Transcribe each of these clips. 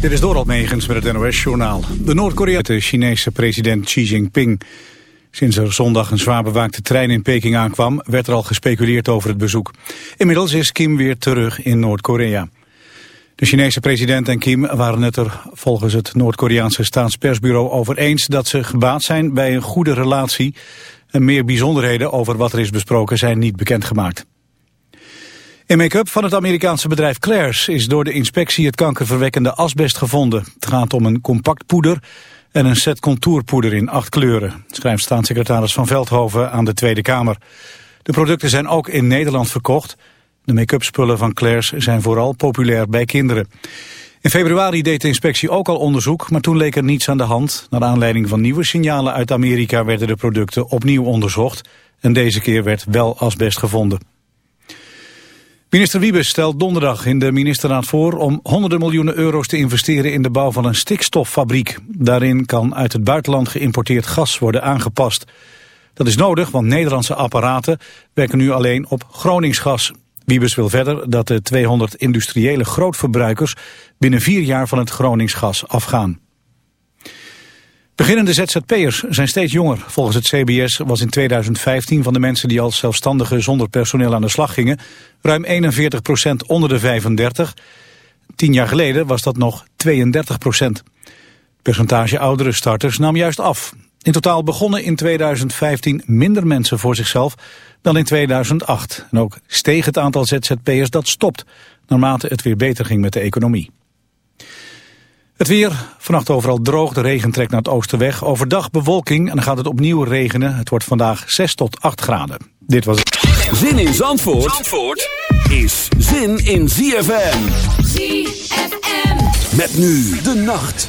Dit is Dorald Megens met het NOS-journaal. De Noord-Koreaanse Chinese president Xi Jinping. Sinds er zondag een zwaar bewaakte trein in Peking aankwam... werd er al gespeculeerd over het bezoek. Inmiddels is Kim weer terug in Noord-Korea. De Chinese president en Kim waren het er volgens het Noord-Koreaanse staatspersbureau over eens... dat ze gebaat zijn bij een goede relatie... en meer bijzonderheden over wat er is besproken zijn niet bekendgemaakt. In make-up van het Amerikaanse bedrijf Claire's is door de inspectie het kankerverwekkende asbest gevonden. Het gaat om een compact poeder en een set contourpoeder in acht kleuren, schrijft staatssecretaris Van Veldhoven aan de Tweede Kamer. De producten zijn ook in Nederland verkocht. De make-up spullen van Claire's zijn vooral populair bij kinderen. In februari deed de inspectie ook al onderzoek, maar toen leek er niets aan de hand. Naar aanleiding van nieuwe signalen uit Amerika werden de producten opnieuw onderzocht. En deze keer werd wel asbest gevonden. Minister Wiebes stelt donderdag in de ministerraad voor om honderden miljoenen euro's te investeren in de bouw van een stikstoffabriek. Daarin kan uit het buitenland geïmporteerd gas worden aangepast. Dat is nodig, want Nederlandse apparaten werken nu alleen op Groningsgas. Wiebes wil verder dat de 200 industriële grootverbruikers binnen vier jaar van het Groningsgas afgaan. Beginnende ZZP'ers zijn steeds jonger. Volgens het CBS was in 2015 van de mensen die als zelfstandigen zonder personeel aan de slag gingen, ruim 41 procent onder de 35. Tien jaar geleden was dat nog 32 procent. Percentage oudere starters nam juist af. In totaal begonnen in 2015 minder mensen voor zichzelf dan in 2008. En ook steeg het aantal ZZP'ers dat stopt, naarmate het weer beter ging met de economie. Het weer, vannacht overal droog, de regen trekt naar het oosten weg. Overdag bewolking en dan gaat het opnieuw regenen. Het wordt vandaag 6 tot 8 graden. Dit was het. Zin in Zandvoort, Zandvoort is zin in ZFM. ZFM. Met nu de nacht.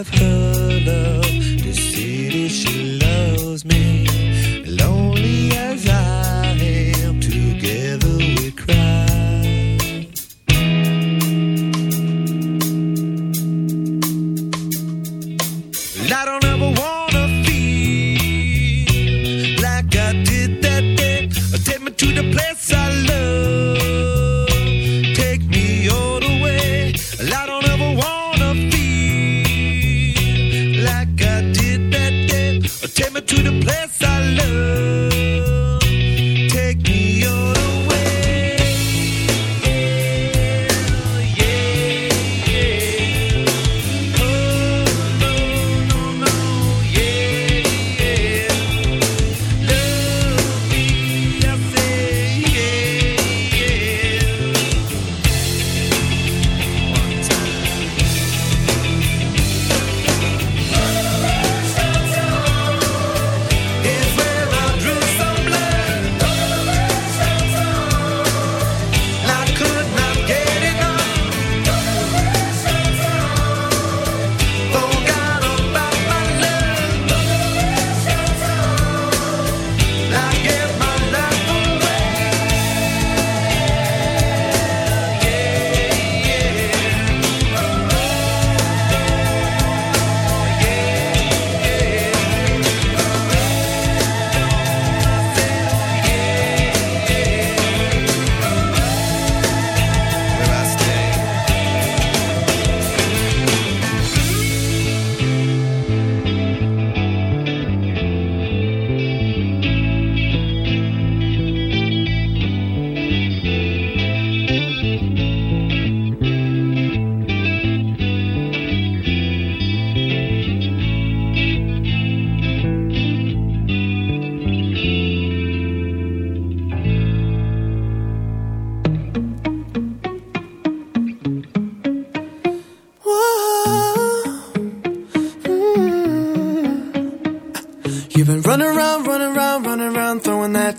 have heard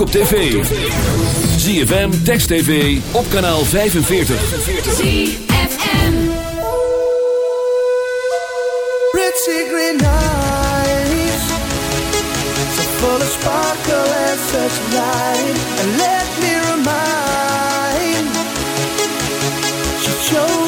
ook op tv. ZFM, Text TV, op kanaal 45. ZFM Pretty green eyes So full of sparkle and such light And let me remind She chose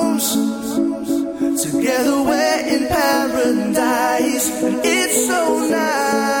Together we're in paradise, and it's so nice.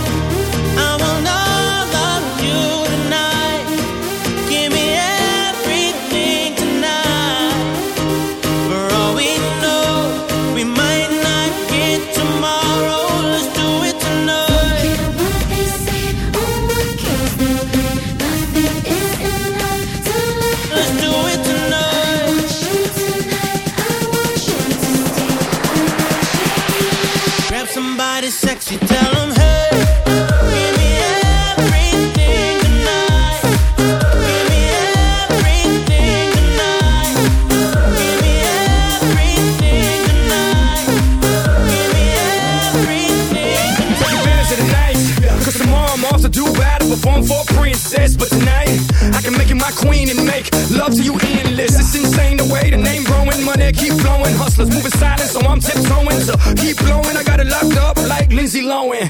Love to you endless. It's insane the way the name growing, money keep flowing. Hustlers moving silent, so I'm tiptoeing. So keep blowing, I got it locked up like Lindsay Lohan.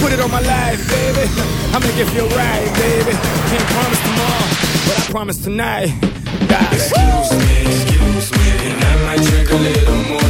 Put it on my life, baby. I make it feel right, baby. Can't promise tomorrow, but I promise tonight. Excuse me, excuse me, and I might drink a little more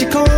you call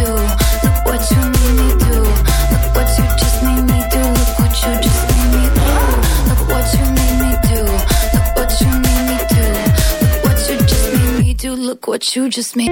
you just made.